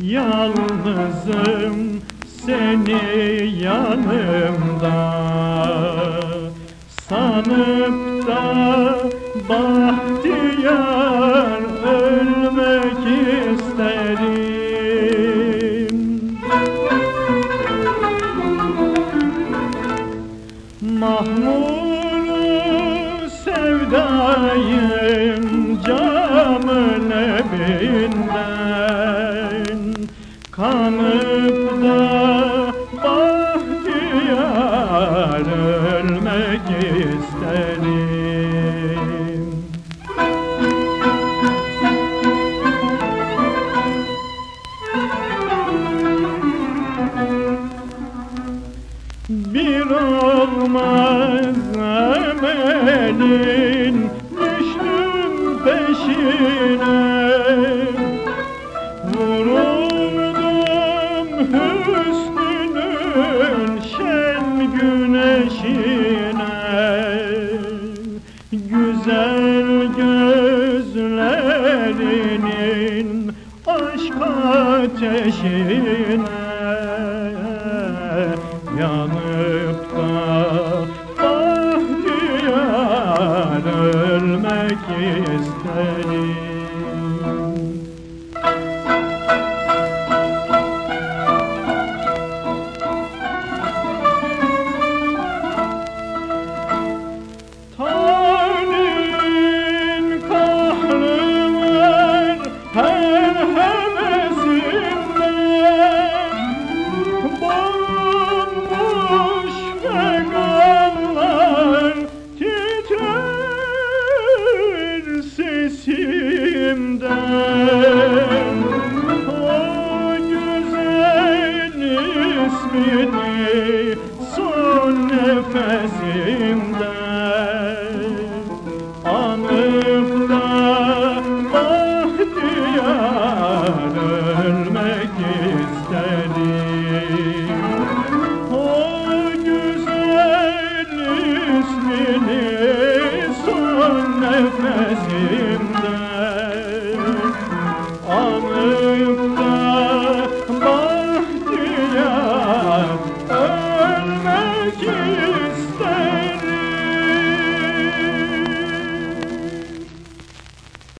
Yalnızım seni yanımda. Sanıp da bahtiyar ölmek isterim. Mahmuru sevdayım camın Kanıp da bahtiyar ölmek isterim. Bir olmaz emelin düştüm peşine gözlerinin aşk ateşine Yanıp da bahtiyar ölmek isterim son